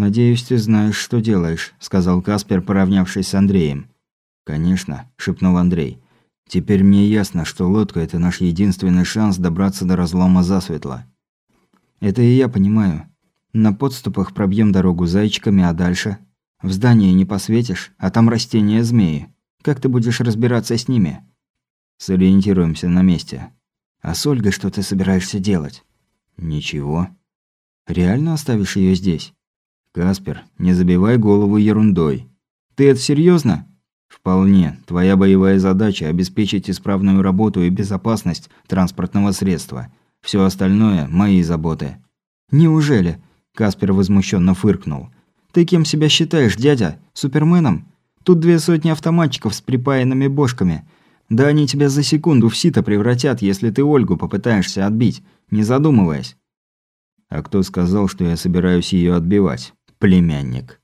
«Надеюсь, ты знаешь, что делаешь», – сказал Каспер, поравнявшись с Андреем. «Конечно», – шепнул Андрей. «Теперь мне ясно, что лодка – это наш единственный шанс добраться до разлома засветло». «Это и я понимаю. На подступах пробьем дорогу зайчиками, а дальше? В здании не посветишь, а там растения змеи. Как ты будешь разбираться с ними?» «Сориентируемся на месте». «А с Ольгой что ты собираешься делать?» «Ничего». «Реально оставишь ее здесь?» «Каспер, не забивай голову ерундой». «Ты это серьезно? «Вполне. Твоя боевая задача – обеспечить исправную работу и безопасность транспортного средства. Все остальное – мои заботы». «Неужели?» – Каспер возмущенно фыркнул. «Ты кем себя считаешь, дядя? Суперменом? Тут две сотни автоматчиков с припаянными бошками. Да они тебя за секунду в сито превратят, если ты Ольгу попытаешься отбить, не задумываясь». «А кто сказал, что я собираюсь ее отбивать?» Племянник.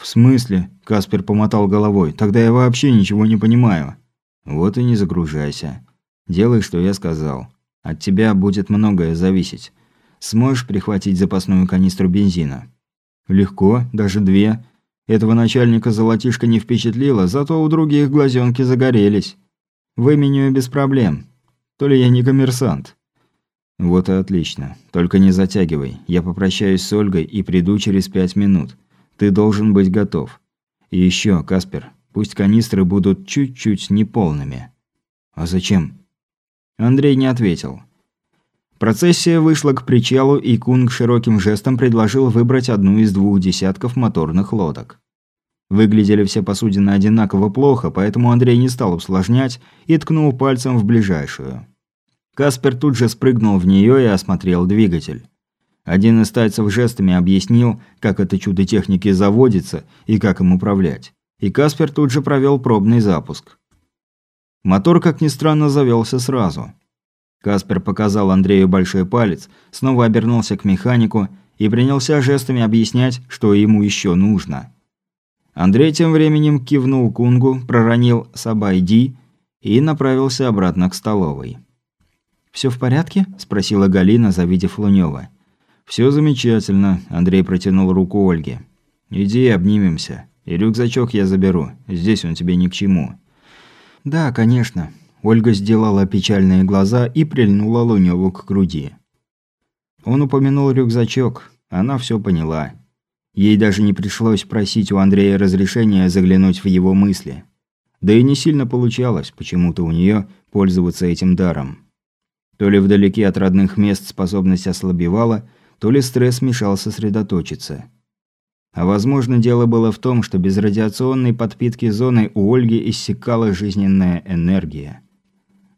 «В смысле?» – Каспер помотал головой. «Тогда я вообще ничего не понимаю». «Вот и не загружайся. Делай, что я сказал. От тебя будет многое зависеть. Сможешь прихватить запасную канистру бензина?» «Легко, даже две. Этого начальника золотишко не впечатлило, зато у других глазенки загорелись. Выменю без проблем. То ли я не коммерсант». «Вот и отлично. Только не затягивай. Я попрощаюсь с Ольгой и приду через пять минут. Ты должен быть готов. И еще, Каспер, пусть канистры будут чуть-чуть неполными». «А зачем?» Андрей не ответил. Процессия вышла к причалу, и Кунг широким жестом предложил выбрать одну из двух десятков моторных лодок. Выглядели все посудины одинаково плохо, поэтому Андрей не стал усложнять и ткнул пальцем в ближайшую. Каспер тут же спрыгнул в нее и осмотрел двигатель. Один из тайцев жестами объяснил, как это чудо техники заводится и как им управлять. И Каспер тут же провел пробный запуск. Мотор, как ни странно, завелся сразу. Каспер показал Андрею большой палец, снова обернулся к механику и принялся жестами объяснять, что ему еще нужно. Андрей тем временем кивнул Кунгу, проронил «Сабайди» и направился обратно к столовой. «Все в порядке?» – спросила Галина, завидев Лунёва. «Все замечательно», – Андрей протянул руку Ольге. «Иди обнимемся. И рюкзачок я заберу. Здесь он тебе ни к чему». «Да, конечно». Ольга сделала печальные глаза и прильнула Лунёву к груди. Он упомянул рюкзачок. Она все поняла. Ей даже не пришлось просить у Андрея разрешения заглянуть в его мысли. Да и не сильно получалось почему-то у нее пользоваться этим даром. То ли вдалеке от родных мест способность ослабевала, то ли стресс мешал сосредоточиться. А возможно, дело было в том, что без радиационной подпитки зоны у Ольги иссякала жизненная энергия.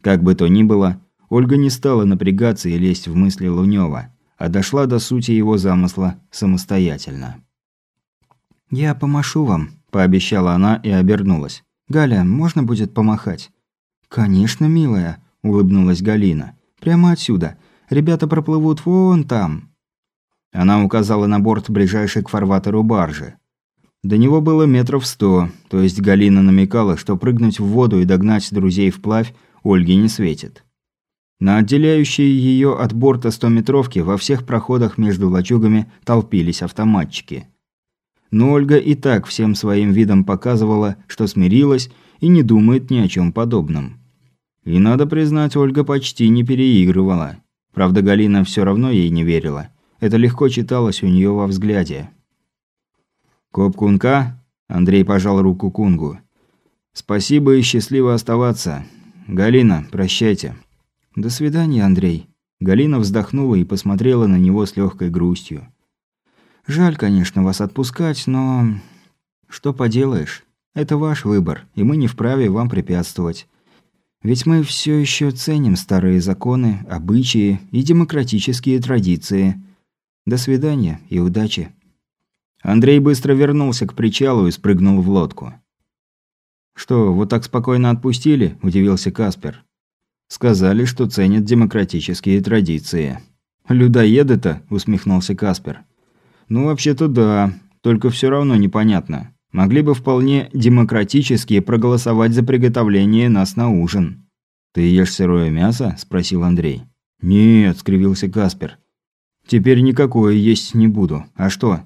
Как бы то ни было, Ольга не стала напрягаться и лезть в мысли Лунёва, а дошла до сути его замысла самостоятельно. «Я помашу вам», – пообещала она и обернулась. «Галя, можно будет помахать?» «Конечно, милая», – улыбнулась Галина. Прямо отсюда. Ребята проплывут вон там». Она указала на борт ближайшей к фарватеру баржи. До него было метров сто, то есть Галина намекала, что прыгнуть в воду и догнать друзей вплавь Ольге не светит. На отделяющей ее от борта 100-метровки во всех проходах между лачугами толпились автоматчики. Но Ольга и так всем своим видом показывала, что смирилась и не думает ни о чем подобном. И надо признать, Ольга почти не переигрывала. Правда, Галина все равно ей не верила. Это легко читалось у нее во взгляде. «Коп Кунка?» – Андрей пожал руку Кунгу. «Спасибо и счастливо оставаться. Галина, прощайте». «До свидания, Андрей». Галина вздохнула и посмотрела на него с легкой грустью. «Жаль, конечно, вас отпускать, но... Что поделаешь? Это ваш выбор, и мы не вправе вам препятствовать. Ведь мы все еще ценим старые законы, обычаи и демократические традиции. До свидания и удачи. Андрей быстро вернулся к причалу и спрыгнул в лодку. «Что, вот так спокойно отпустили?» – удивился Каспер. «Сказали, что ценят демократические традиции». «Людоеды-то?» – усмехнулся Каспер. «Ну, вообще-то да, только все равно непонятно могли бы вполне демократически проголосовать за приготовление нас на ужин. «Ты ешь сырое мясо?» – спросил Андрей. «Нет», – скривился Каспер. «Теперь никакое есть не буду. А что?»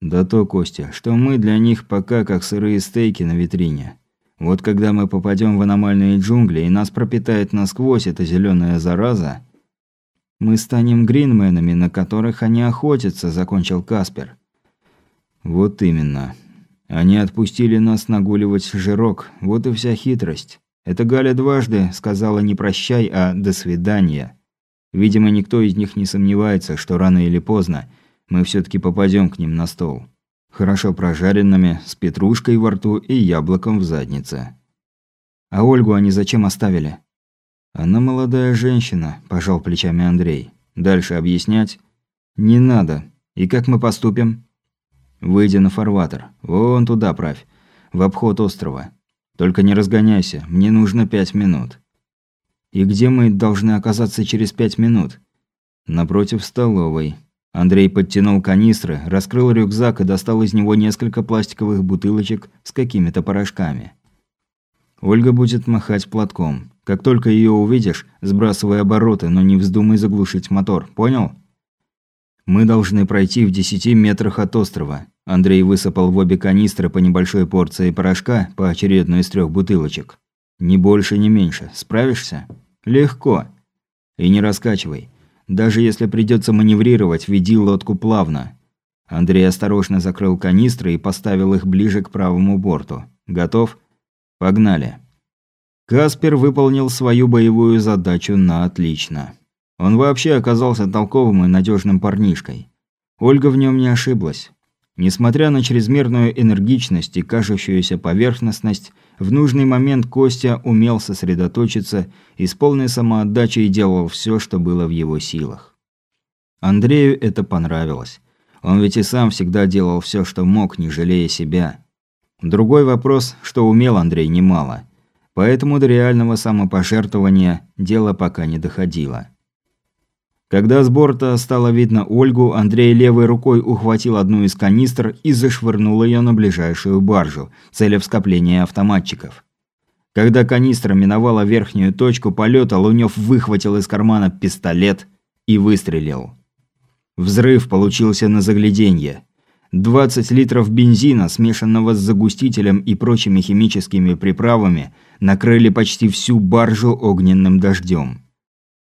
Да то, Костя, что мы для них пока как сырые стейки на витрине. Вот когда мы попадем в аномальные джунгли и нас пропитает насквозь эта зеленая зараза, мы станем гринменами, на которых они охотятся, закончил Каспер. Вот именно. Они отпустили нас нагуливать жирок, вот и вся хитрость. Это Галя дважды сказала не прощай, а до свидания. Видимо, никто из них не сомневается, что рано или поздно мы все таки попадем к ним на стол. Хорошо прожаренными, с петрушкой во рту и яблоком в заднице. А Ольгу они зачем оставили? Она молодая женщина, пожал плечами Андрей. Дальше объяснять? Не надо. И как мы поступим? Выйди на фарватер. Вон туда правь. В обход острова. Только не разгоняйся, мне нужно пять минут. И где мы должны оказаться через пять минут? Напротив столовой. Андрей подтянул канистры, раскрыл рюкзак и достал из него несколько пластиковых бутылочек с какими-то порошками. Ольга будет махать платком. Как только ее увидишь, сбрасывай обороты, но не вздумай заглушить мотор. Понял? Мы должны пройти в десяти метрах от острова. Андрей высыпал в обе канистры по небольшой порции порошка, поочередно из трех бутылочек. Ни больше, ни меньше. Справишься? Легко. И не раскачивай. Даже если придется маневрировать, веди лодку плавно. Андрей осторожно закрыл канистры и поставил их ближе к правому борту. Готов? Погнали. Каспер выполнил свою боевую задачу на отлично. Он вообще оказался толковым и надежным парнишкой. Ольга в нем не ошиблась. Несмотря на чрезмерную энергичность и кажущуюся поверхностность, в нужный момент Костя умел сосредоточиться и с полной самоотдачей делал все, что было в его силах. Андрею это понравилось. Он ведь и сам всегда делал все, что мог, не жалея себя. Другой вопрос, что умел Андрей немало. Поэтому до реального самопожертвования дело пока не доходило. Когда с борта стало видно Ольгу, Андрей левой рукой ухватил одну из канистр и зашвырнул ее на ближайшую баржу, целя в скопление автоматчиков. Когда канистра миновала верхнюю точку полета, Лунёв выхватил из кармана пистолет и выстрелил. Взрыв получился на загляденье. 20 литров бензина, смешанного с загустителем и прочими химическими приправами, накрыли почти всю баржу огненным дождем.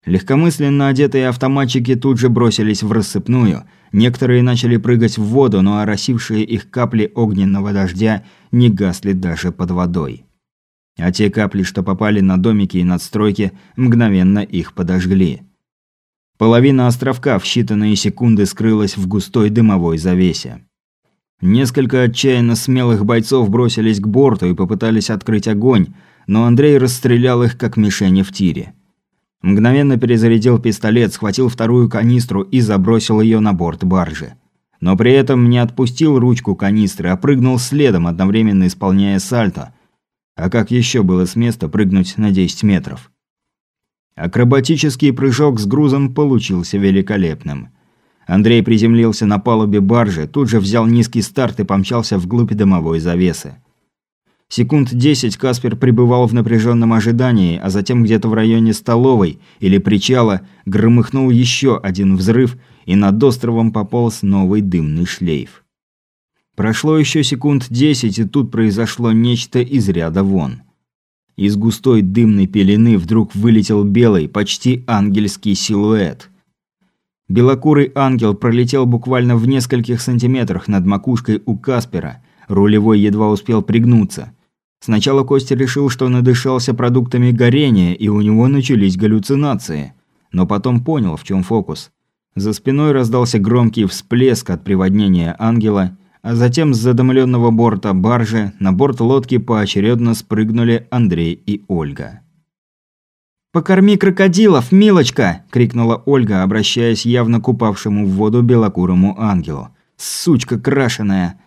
Легкомысленно одетые автоматчики тут же бросились в рассыпную. Некоторые начали прыгать в воду, но оросившие их капли огненного дождя не гасли даже под водой. А те капли, что попали на домики и надстройки, мгновенно их подожгли. Половина островка в считанные секунды скрылась в густой дымовой завесе. Несколько отчаянно смелых бойцов бросились к борту и попытались открыть огонь, но Андрей расстрелял их как мишени в тире. Мгновенно перезарядил пистолет, схватил вторую канистру и забросил ее на борт баржи. Но при этом не отпустил ручку канистры, а прыгнул следом, одновременно исполняя сальто. А как еще было с места прыгнуть на 10 метров? Акробатический прыжок с грузом получился великолепным. Андрей приземлился на палубе баржи, тут же взял низкий старт и помчался вглубь дымовой завесы. Секунд десять Каспер пребывал в напряженном ожидании, а затем где-то в районе столовой или причала громыхнул еще один взрыв, и над островом пополз новый дымный шлейф. Прошло еще секунд десять, и тут произошло нечто из ряда вон. Из густой дымной пелены вдруг вылетел белый, почти ангельский силуэт. Белокурый ангел пролетел буквально в нескольких сантиметрах над макушкой у Каспера. Рулевой едва успел пригнуться – Сначала Костя решил, что надышался продуктами горения, и у него начались галлюцинации. Но потом понял, в чем фокус. За спиной раздался громкий всплеск от приводнения ангела, а затем с задымленного борта баржи на борт лодки поочередно спрыгнули Андрей и Ольга. «Покорми крокодилов, милочка!» – крикнула Ольга, обращаясь явно к упавшему в воду белокурому ангелу. «Сучка крашеная!»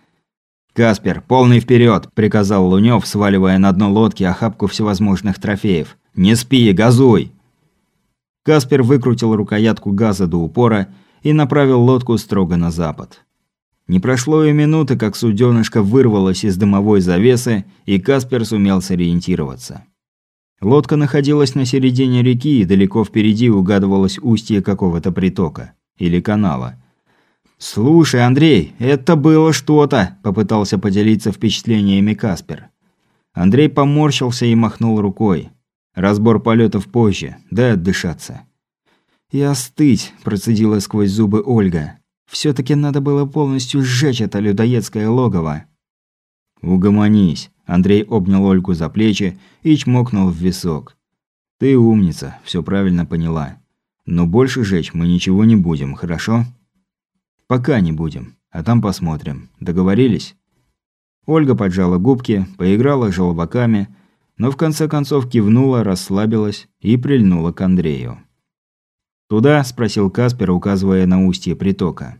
«Каспер, полный вперед! приказал Лунёв, сваливая на дно лодки охапку всевозможных трофеев. «Не спи, газуй!» Каспер выкрутил рукоятку газа до упора и направил лодку строго на запад. Не прошло и минуты, как суденышко вырвалось из дымовой завесы, и Каспер сумел сориентироваться. Лодка находилась на середине реки, и далеко впереди угадывалось устье какого-то притока. Или канала. «Слушай, Андрей, это было что-то!» – попытался поделиться впечатлениями Каспер. Андрей поморщился и махнул рукой. «Разбор полетов позже, дай отдышаться». «И остыть», – процедила сквозь зубы Ольга. «Все-таки надо было полностью сжечь это людоедское логово». «Угомонись», – Андрей обнял Ольгу за плечи и чмокнул в висок. «Ты умница, все правильно поняла. Но больше жечь мы ничего не будем, хорошо?» «Пока не будем, а там посмотрим. Договорились?» Ольга поджала губки, поиграла желобаками, но в конце концов кивнула, расслабилась и прильнула к Андрею. «Туда?» – спросил Каспер, указывая на устье притока.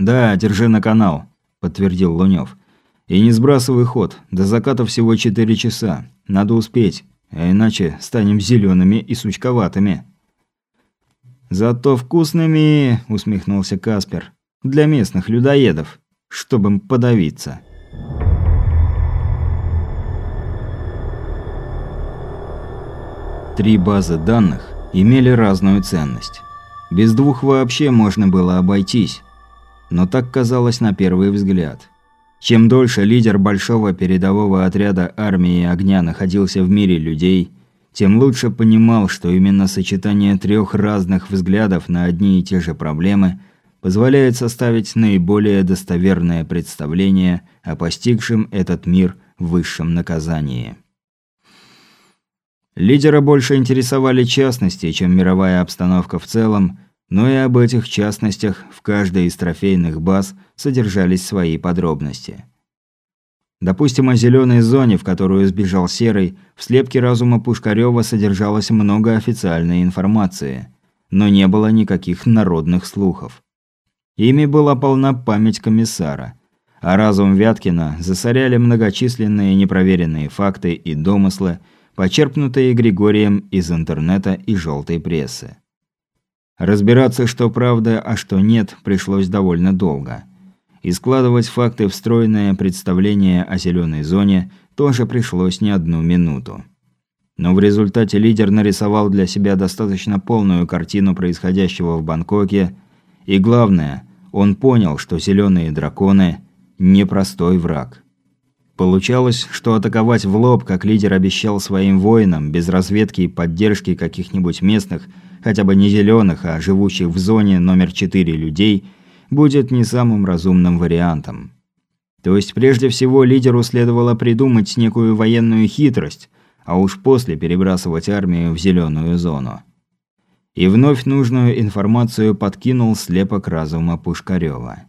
«Да, держи на канал», – подтвердил Лунёв. «И не сбрасывай ход, до заката всего четыре часа. Надо успеть, а иначе станем зелеными и сучковатыми». «Зато вкусными!» – усмехнулся Каспер. «Для местных людоедов, чтобы им подавиться». Три базы данных имели разную ценность. Без двух вообще можно было обойтись. Но так казалось на первый взгляд. Чем дольше лидер большого передового отряда армии огня находился в мире людей, тем лучше понимал, что именно сочетание трех разных взглядов на одни и те же проблемы позволяет составить наиболее достоверное представление о постигшем этот мир высшем наказании. Лидера больше интересовали частности, чем мировая обстановка в целом, но и об этих частностях в каждой из трофейных баз содержались свои подробности. Допустим, о зеленой зоне, в которую сбежал Серый, в слепке разума Пушкарева содержалось много официальной информации, но не было никаких народных слухов. Ими была полна память комиссара, а разум Вяткина засоряли многочисленные непроверенные факты и домыслы, почерпнутые Григорием из интернета и желтой прессы. Разбираться, что правда, а что нет, пришлось довольно долго. И складывать факты в стройное представление о зеленой зоне тоже пришлось не одну минуту. Но в результате лидер нарисовал для себя достаточно полную картину происходящего в Бангкоке, и главное, он понял, что зеленые драконы – непростой враг. Получалось, что атаковать в лоб, как лидер обещал своим воинам, без разведки и поддержки каких-нибудь местных, хотя бы не зеленых, а живущих в зоне номер 4 людей, будет не самым разумным вариантом. То есть прежде всего лидеру следовало придумать некую военную хитрость, а уж после перебрасывать армию в зеленую зону. И вновь нужную информацию подкинул слепок разума Пушкарева.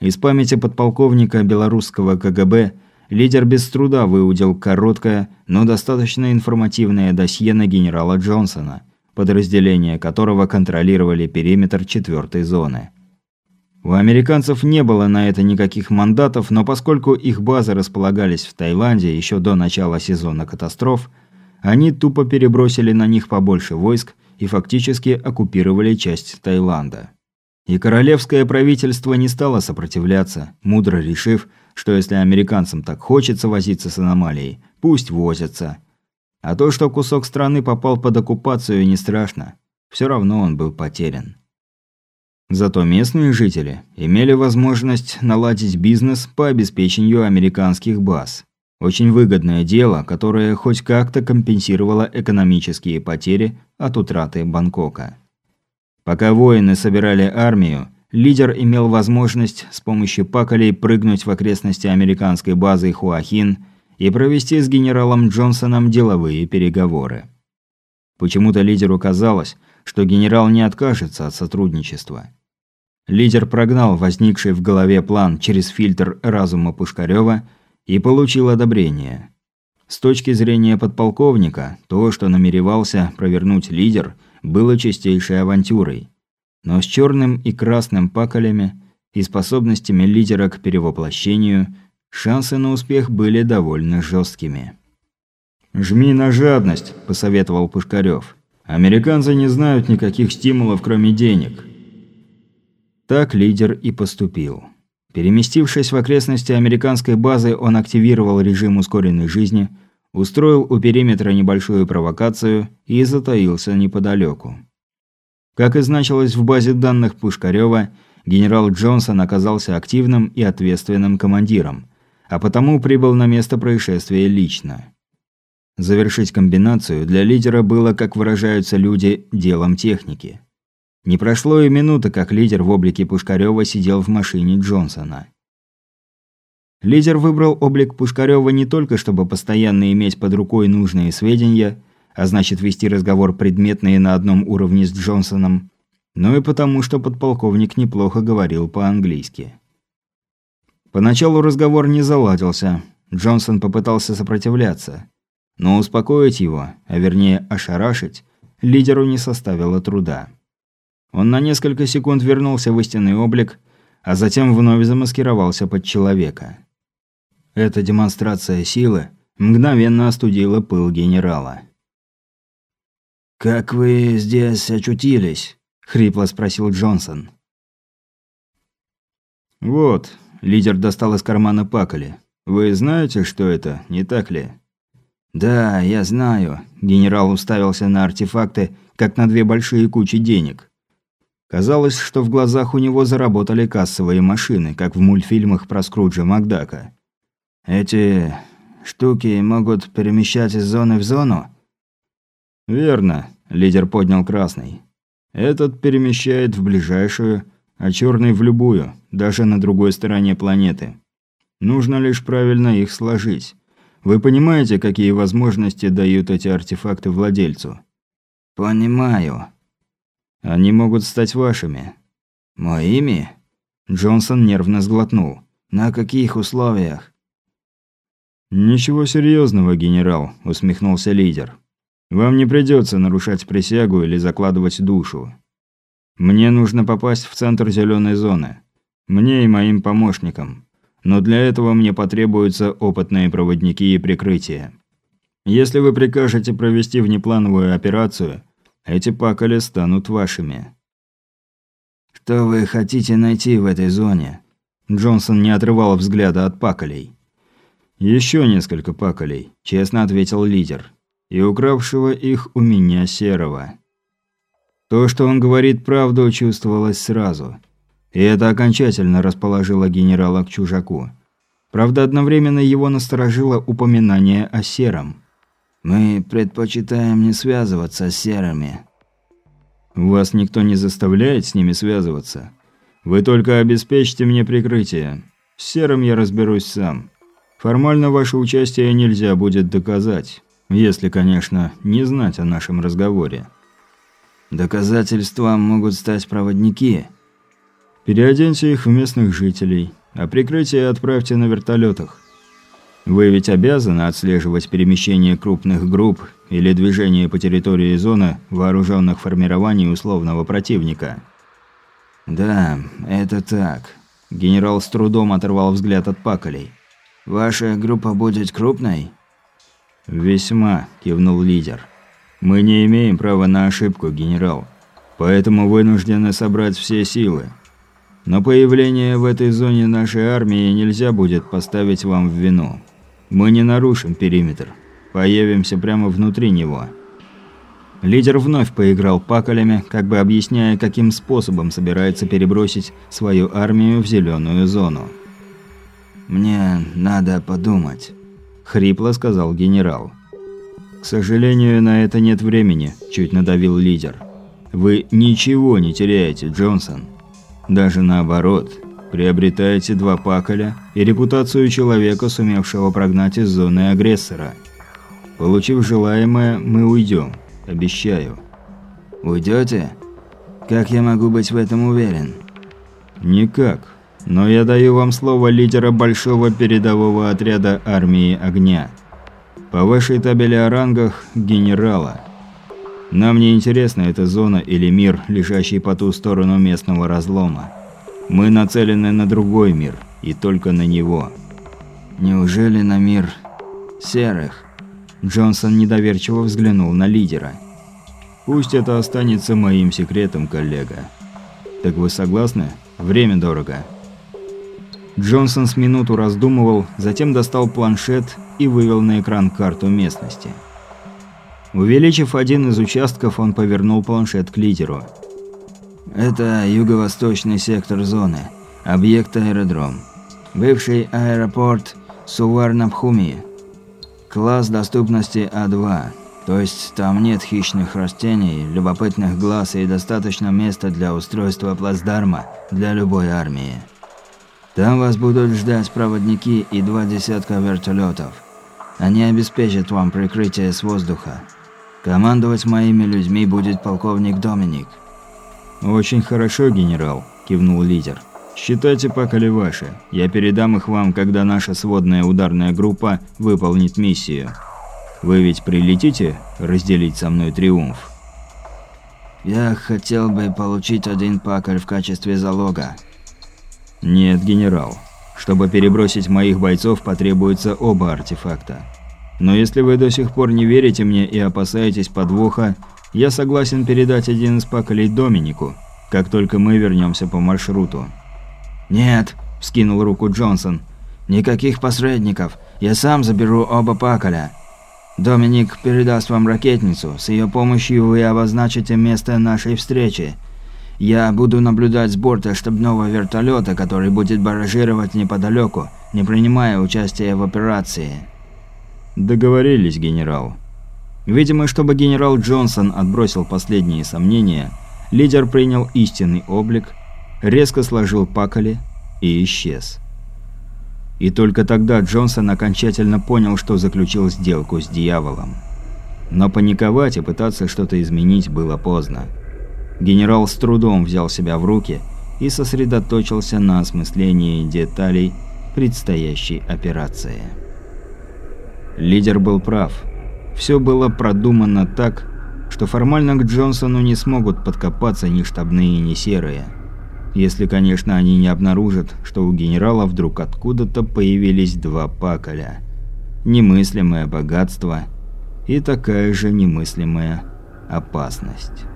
Из памяти подполковника белорусского КГБ – лидер без труда выудил короткое, но достаточно информативное досье на генерала Джонсона, подразделения которого контролировали периметр четвертой зоны. У американцев не было на это никаких мандатов, но поскольку их базы располагались в Таиланде еще до начала сезона катастроф, они тупо перебросили на них побольше войск и фактически оккупировали часть Таиланда. И королевское правительство не стало сопротивляться, мудро решив, что если американцам так хочется возиться с аномалией, пусть возятся. А то, что кусок страны попал под оккупацию, не страшно. Все равно он был потерян. Зато местные жители имели возможность наладить бизнес по обеспечению американских баз. Очень выгодное дело, которое хоть как-то компенсировало экономические потери от утраты Бангкока. Пока воины собирали армию, лидер имел возможность с помощью паколей прыгнуть в окрестности американской базы Хуахин и провести с генералом Джонсоном деловые переговоры. Почему-то лидеру казалось, что генерал не откажется от сотрудничества. Лидер прогнал возникший в голове план через фильтр разума Пушкарева и получил одобрение. С точки зрения подполковника, то, что намеревался провернуть лидер, было чистейшей авантюрой – но с черным и красным паколями и способностями лидера к перевоплощению шансы на успех были довольно жесткими. «Жми на жадность», – посоветовал Пушкарев. «Американцы не знают никаких стимулов, кроме денег». Так лидер и поступил. Переместившись в окрестности американской базы, он активировал режим ускоренной жизни, устроил у периметра небольшую провокацию и затаился неподалеку. Как и значилось в базе данных Пушкарева, Генерал Джонсон оказался активным и ответственным командиром, а потому прибыл на место происшествия лично. Завершить комбинацию для лидера было, как выражаются люди, делом техники. Не прошло и минуты, как лидер в облике Пушкарева сидел в машине Джонсона. Лидер выбрал облик Пушкарева не только, чтобы постоянно иметь под рукой нужные сведения, а значит вести разговор предметные на одном уровне с Джонсоном, но и потому, что подполковник неплохо говорил по-английски. Поначалу разговор не заладился. Джонсон попытался сопротивляться. Но успокоить его, а вернее ошарашить, лидеру не составило труда. Он на несколько секунд вернулся в истинный облик, а затем вновь замаскировался под человека. Эта демонстрация силы мгновенно остудила пыл генерала. «Как вы здесь очутились?» хрипло спросил Джонсон. Вот, лидер достал из кармана пакали. Вы знаете, что это, не так ли? Да, я знаю. Генерал уставился на артефакты, как на две большие кучи денег. Казалось, что в глазах у него заработали кассовые машины, как в мультфильмах про Скруджа Макдака. Эти штуки могут перемещать из зоны в зону? Верно, лидер поднял красный. Этот перемещает в ближайшую, а черный в любую, даже на другой стороне планеты. Нужно лишь правильно их сложить. Вы понимаете, какие возможности дают эти артефакты владельцу? Понимаю. Они могут стать вашими. Моими? Джонсон нервно сглотнул. На каких условиях? Ничего серьезного, генерал, усмехнулся лидер. Вам не придется нарушать присягу или закладывать душу. Мне нужно попасть в центр зеленой зоны. Мне и моим помощникам. Но для этого мне потребуются опытные проводники и прикрытие. Если вы прикажете провести внеплановую операцию, эти пакали станут вашими. Что вы хотите найти в этой зоне? Джонсон не отрывал взгляда от пакалей. Еще несколько пакалей, честно ответил лидер и укравшего их у меня серого. То, что он говорит правду, чувствовалось сразу. И это окончательно расположило генерала к чужаку. Правда, одновременно его насторожило упоминание о сером. «Мы предпочитаем не связываться с серыми». «Вас никто не заставляет с ними связываться. Вы только обеспечьте мне прикрытие. С серым я разберусь сам. Формально ваше участие нельзя будет доказать. Если, конечно, не знать о нашем разговоре. Доказательством могут стать проводники. Переоденьте их в местных жителей, а прикрытие отправьте на вертолетах. Вы ведь обязаны отслеживать перемещение крупных групп или движение по территории зоны вооруженных формирований условного противника. Да, это так. Генерал с трудом оторвал взгляд от паколей. Ваша группа будет крупной? «Весьма», – кивнул лидер. «Мы не имеем права на ошибку, генерал. Поэтому вынуждены собрать все силы. Но появление в этой зоне нашей армии нельзя будет поставить вам в вину. Мы не нарушим периметр. Появимся прямо внутри него». Лидер вновь поиграл паколями, как бы объясняя, каким способом собирается перебросить свою армию в зеленую зону. «Мне надо подумать» хрипло сказал генерал. К сожалению, на это нет времени, чуть надавил лидер. Вы ничего не теряете, Джонсон. Даже наоборот, приобретаете два паколя и репутацию человека, сумевшего прогнать из зоны агрессора. Получив желаемое, мы уйдем, обещаю. Уйдете? Как я могу быть в этом уверен? Никак. Но я даю вам слово лидера большого передового отряда армии огня. По вашей табели о рангах – генерала. Нам не интересна эта зона или мир, лежащий по ту сторону местного разлома. Мы нацелены на другой мир, и только на него. Неужели на мир серых? Джонсон недоверчиво взглянул на лидера. Пусть это останется моим секретом, коллега. Так вы согласны? Время дорого. Джонсон с минуту раздумывал, затем достал планшет и вывел на экран карту местности. Увеличив один из участков, он повернул планшет к лидеру. Это юго-восточный сектор зоны. Объект аэродром. Бывший аэропорт Суварнабхуми. Класс доступности А2. То есть там нет хищных растений, любопытных глаз и достаточно места для устройства плацдарма для любой армии. Там вас будут ждать проводники и два десятка вертолетов. Они обеспечат вам прикрытие с воздуха. Командовать моими людьми будет полковник Доминик. «Очень хорошо, генерал», – кивнул лидер. «Считайте поколи ваши. Я передам их вам, когда наша сводная ударная группа выполнит миссию. Вы ведь прилетите разделить со мной триумф?» «Я хотел бы получить один паколь в качестве залога». «Нет, генерал. Чтобы перебросить моих бойцов, потребуется оба артефакта. Но если вы до сих пор не верите мне и опасаетесь подвоха, я согласен передать один из паколей Доминику, как только мы вернемся по маршруту». «Нет», – вскинул руку Джонсон. «Никаких посредников. Я сам заберу оба паколя. Доминик передаст вам ракетницу. С ее помощью вы обозначите место нашей встречи. Я буду наблюдать с борта штабного вертолета, который будет баражировать неподалеку, не принимая участия в операции». «Договорились, генерал». Видимо, чтобы генерал Джонсон отбросил последние сомнения, лидер принял истинный облик, резко сложил пакали и исчез. И только тогда Джонсон окончательно понял, что заключил сделку с дьяволом. Но паниковать и пытаться что-то изменить было поздно. Генерал с трудом взял себя в руки и сосредоточился на осмыслении деталей предстоящей операции. Лидер был прав – все было продумано так, что формально к Джонсону не смогут подкопаться ни штабные, ни серые. Если, конечно, они не обнаружат, что у генерала вдруг откуда-то появились два паколя. Немыслимое богатство и такая же немыслимая опасность.